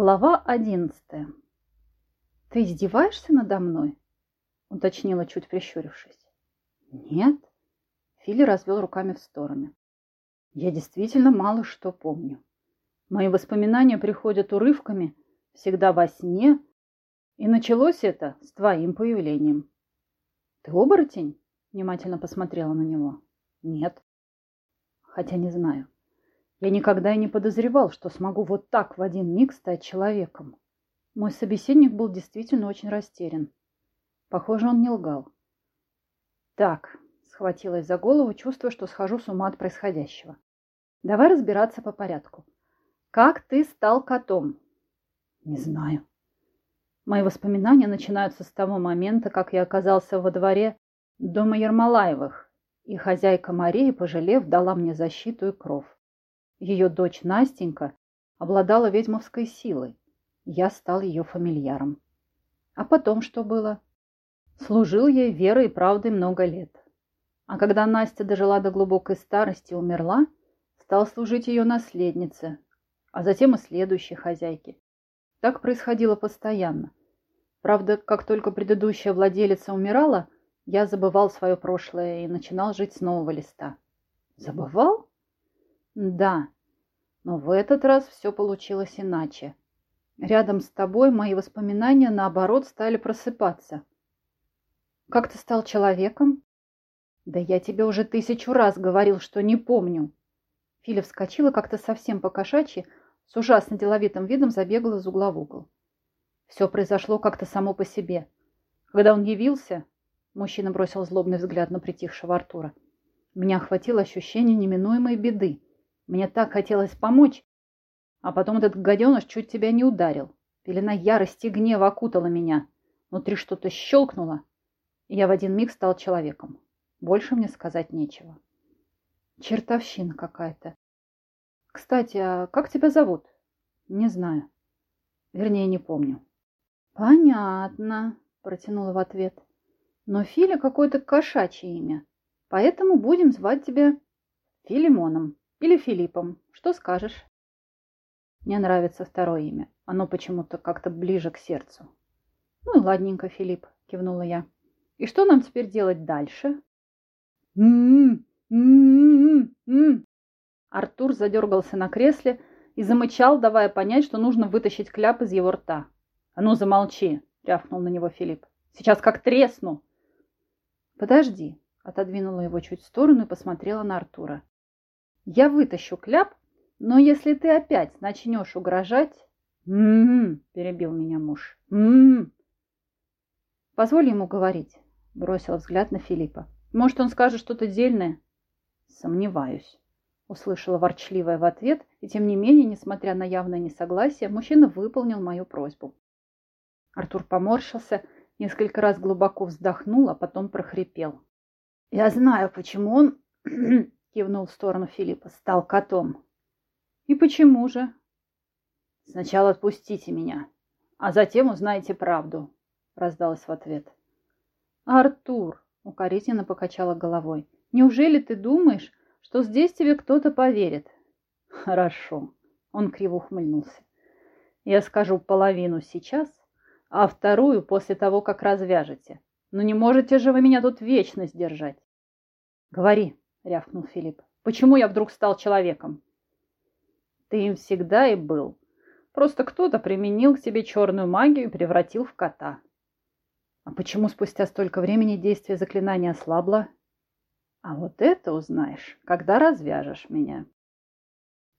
Глава одиннадцатая. «Ты издеваешься надо мной?» – уточнила, чуть прищурившись. «Нет». Фили развел руками в стороны. «Я действительно мало что помню. Мои воспоминания приходят урывками, всегда во сне, и началось это с твоим появлением». «Ты оборотень?» – внимательно посмотрела на него. «Нет». «Хотя не знаю». Я никогда и не подозревал, что смогу вот так в один миг стать человеком. Мой собеседник был действительно очень растерян. Похоже, он не лгал. Так, схватилась за голову, чувствуя, что схожу с ума от происходящего. Давай разбираться по порядку. Как ты стал котом? Не знаю. Мои воспоминания начинаются с того момента, как я оказался во дворе дома Ермолаевых, и хозяйка Марии, пожалев, дала мне защиту и кров. Ее дочь Настенька обладала ведьмовской силой. Я стал ее фамильяром. А потом что было? Служил ей верой и правдой много лет. А когда Настя дожила до глубокой старости и умерла, стал служить ее наследнице, а затем и следующей хозяйке. Так происходило постоянно. Правда, как только предыдущая владелица умирала, я забывал свое прошлое и начинал жить с нового листа. Забывал? Да, но в этот раз все получилось иначе. Рядом с тобой мои воспоминания, наоборот, стали просыпаться. Как ты стал человеком? Да я тебе уже тысячу раз говорил, что не помню. Филя вскочила как-то совсем по-кошачьи, с ужасно деловитым видом забегала из угла в угол. Все произошло как-то само по себе. Когда он явился, мужчина бросил злобный взгляд на притихшего Артура. Меня охватило ощущение неминуемой беды. Мне так хотелось помочь, а потом этот гаденыш чуть тебя не ударил. Пелена ярости и гнева окутала меня. Внутри что-то щелкнуло, и я в один миг стал человеком. Больше мне сказать нечего. Чертовщина какая-то. Кстати, а как тебя зовут? Не знаю. Вернее, не помню. Понятно, протянула в ответ. Но Филя какое-то кошачье имя, поэтому будем звать тебя Филимоном. Или Филиппом. Что скажешь? Мне нравится второе имя. Оно почему-то как-то ближе к сердцу. Ну и ладненько, Филипп, кивнула я. И что нам теперь делать дальше? Артур задергался на кресле и замычал, давая понять, что нужно вытащить кляп из его рта. «А ну, замолчи!» — рявкнул на него Филипп. «Сейчас как тресну!» «Подожди!» — отодвинула его чуть в сторону и посмотрела на Артура. Я вытащу кляп, но если ты опять начнешь угрожать... «М-м-м», перебил меня муж. «М-м-м». Позволь ему говорить, бросила взгляд на Филиппа. Может, он скажет что-то дельное? Сомневаюсь, услышала ворчливая в ответ, и тем не менее, несмотря на явное несогласие, мужчина выполнил мою просьбу. Артур поморщился, несколько раз глубоко вздохнул, а потом прохрипел. Я знаю, почему он кивнул в сторону Филиппа, стал котом. И почему же? Сначала отпустите меня, а затем узнаете правду, раздалось в ответ. Артур, укоризненно покачала головой, неужели ты думаешь, что здесь тебе кто-то поверит? Хорошо, он криво ухмыльнулся. Я скажу половину сейчас, а вторую после того, как развяжете. Но не можете же вы меня тут вечность держать. Говори, — рявкнул Филипп. «Почему я вдруг стал человеком?» «Ты им всегда и был. Просто кто-то применил к тебе черную магию и превратил в кота». «А почему спустя столько времени действие заклинания ослабло?» «А вот это узнаешь, когда развяжешь меня».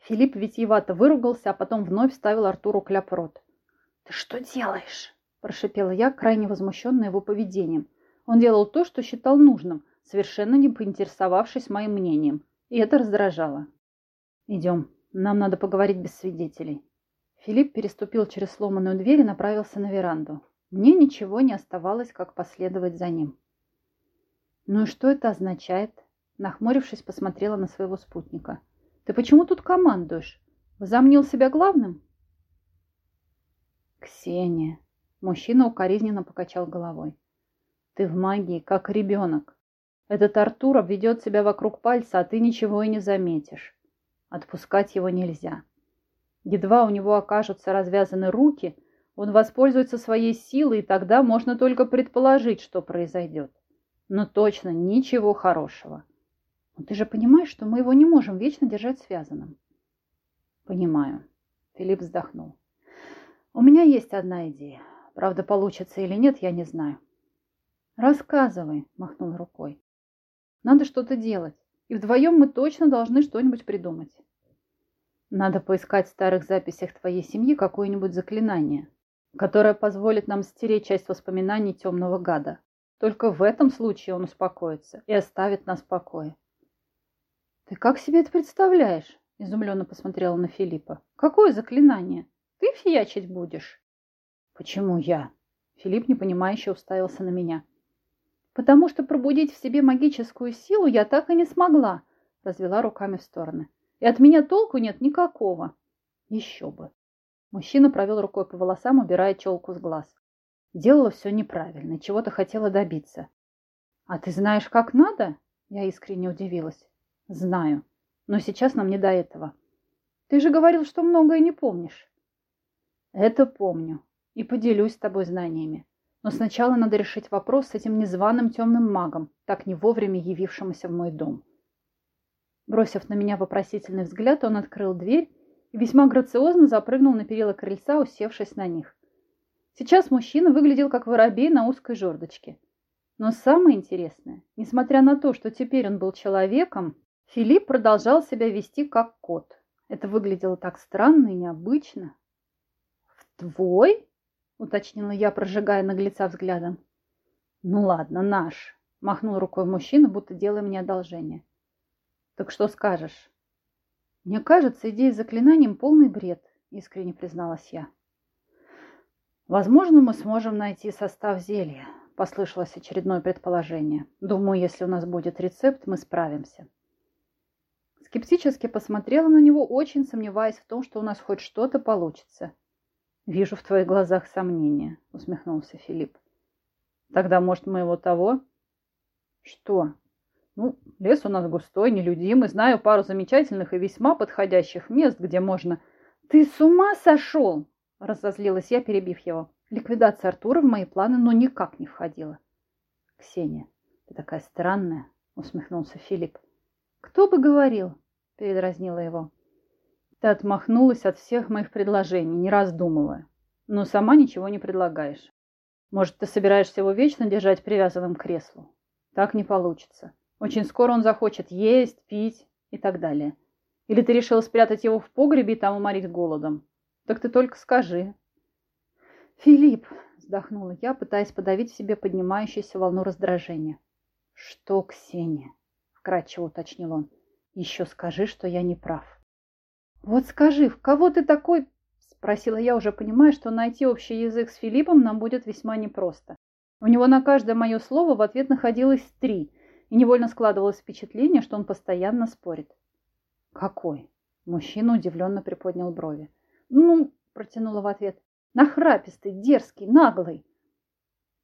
Филипп витиевато выругался, а потом вновь вставил Артуру кляп рот. «Ты что делаешь?» – прошипела я, крайне возмущенная его поведением. Он делал то, что считал нужным – совершенно не поинтересовавшись моим мнением, и это раздражало. «Идем, нам надо поговорить без свидетелей». Филипп переступил через сломанную дверь и направился на веранду. Мне ничего не оставалось, как последовать за ним. «Ну и что это означает?» Нахмурившись, посмотрела на своего спутника. «Ты почему тут командуешь? Возомнил себя главным?» «Ксения!» Мужчина укоризненно покачал головой. «Ты в магии, как ребенок. Этот Артур обведет себя вокруг пальца, а ты ничего и не заметишь. Отпускать его нельзя. Едва у него окажутся развязаны руки, он воспользуется своей силой, и тогда можно только предположить, что произойдет. Но точно ничего хорошего. Но ты же понимаешь, что мы его не можем вечно держать связанным. Понимаю. Филипп вздохнул. У меня есть одна идея. Правда, получится или нет, я не знаю. Рассказывай, махнул рукой. Надо что-то делать. И вдвоем мы точно должны что-нибудь придумать. Надо поискать в старых записях твоей семьи какое-нибудь заклинание, которое позволит нам стереть часть воспоминаний темного гада. Только в этом случае он успокоится и оставит нас в покое. Ты как себе это представляешь? Изумленно посмотрела на Филиппа. Какое заклинание? Ты фиячить будешь? Почему я? Филипп непонимающе уставился на меня. Потому что пробудить в себе магическую силу я так и не смогла, развела руками в стороны. И от меня толку нет никакого. Еще бы. Мужчина провел рукой по волосам, убирая челку с глаз. Делала все неправильно, чего-то хотела добиться. А ты знаешь, как надо? Я искренне удивилась. Знаю, но сейчас нам не до этого. Ты же говорил, что многое не помнишь. Это помню и поделюсь с тобой знаниями. Но сначала надо решить вопрос с этим незваным темным магом, так не вовремя явившимся в мой дом. Бросив на меня вопросительный взгляд, он открыл дверь и весьма грациозно запрыгнул на перила крыльца, усевшись на них. Сейчас мужчина выглядел как воробей на узкой жердочке. Но самое интересное, несмотря на то, что теперь он был человеком, Филипп продолжал себя вести как кот. Это выглядело так странно и необычно. «В твой?» — уточнила я, прожигая наглеца взглядом. «Ну ладно, наш», — махнул рукой мужчина, будто делая мне одолжение. Так что скажешь? Мне кажется, идея с заклинанием полный бред, искренне призналась я. Возможно, мы сможем найти состав зелья, послышалось очередное предположение. Думаю, если у нас будет рецепт, мы справимся. Скептически посмотрела на него, очень сомневаясь в том, что у нас хоть что-то получится. «Вижу в твоих глазах сомнения», — усмехнулся Филипп. «Тогда, может, мы его того?» «Что?» Ну, лес у нас густой, нелюдимый. Знаю пару замечательных и весьма подходящих мест, где можно... Ты с ума сошел? Разозлилась я, перебив его. Ликвидация Артура в мои планы, но никак не входила. Ксения, ты такая странная, усмехнулся Филипп. Кто бы говорил? Передразнила его. Ты отмахнулась от всех моих предложений, не раздумывая. Но сама ничего не предлагаешь. Может, ты собираешься его вечно держать привязанным к креслу? Так не получится. Очень скоро он захочет есть, пить и так далее. Или ты решила спрятать его в погребе и там уморить голодом? Так ты только скажи. Филипп, вздохнула я, пытаясь подавить в себе поднимающуюся волну раздражения. Что, Ксения? Вкратчиво уточнил он. Еще скажи, что я не прав. Вот скажи, в кого ты такой? Спросила я, уже понимая, что найти общий язык с Филиппом нам будет весьма непросто. У него на каждое мое слово в ответ находилось три – и невольно складывалось впечатление, что он постоянно спорит. «Какой?» Мужчина удивленно приподнял брови. «Ну», — протянула в ответ, — «нахрапистый, дерзкий, наглый».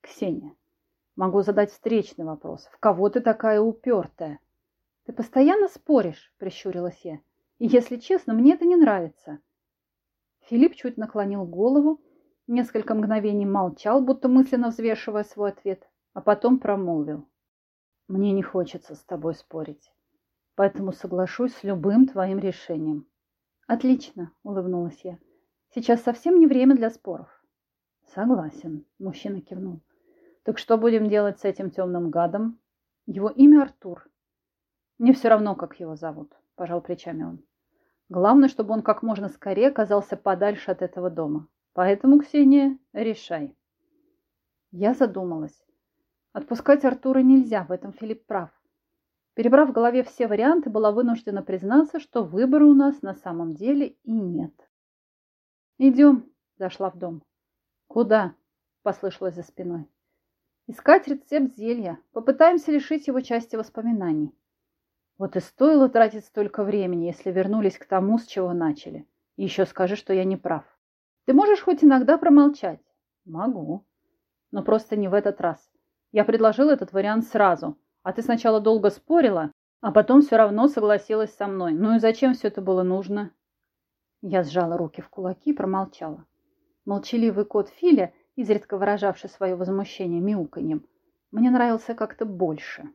«Ксения, могу задать встречный вопрос. В кого ты такая упертая?» «Ты постоянно споришь», — прищурилась я. «И, если честно, мне это не нравится». Филипп чуть наклонил голову, несколько мгновений молчал, будто мысленно взвешивая свой ответ, а потом промолвил. Мне не хочется с тобой спорить, поэтому соглашусь с любым твоим решением. Отлично, улыбнулась я. Сейчас совсем не время для споров. Согласен, мужчина кивнул. Так что будем делать с этим темным гадом? Его имя Артур. Мне все равно, как его зовут, пожал плечами он. Главное, чтобы он как можно скорее оказался подальше от этого дома. Поэтому, Ксения, решай. Я задумалась. Отпускать Артура нельзя, в этом Филипп прав. Перебрав в голове все варианты, была вынуждена признаться, что выбора у нас на самом деле и нет. «Идем», – зашла в дом. «Куда?» – послышалось за спиной. «Искать рецепт зелья. Попытаемся лишить его части воспоминаний». Вот и стоило тратить столько времени, если вернулись к тому, с чего начали. И еще скажи, что я не прав. Ты можешь хоть иногда промолчать? Могу. Но просто не в этот раз. Я предложил этот вариант сразу, а ты сначала долго спорила, а потом все равно согласилась со мной. Ну и зачем все это было нужно? Я сжала руки в кулаки и промолчала. Молчаливый кот Филя, изредка выражавший свое возмущение мяуканьем, мне нравился как-то больше.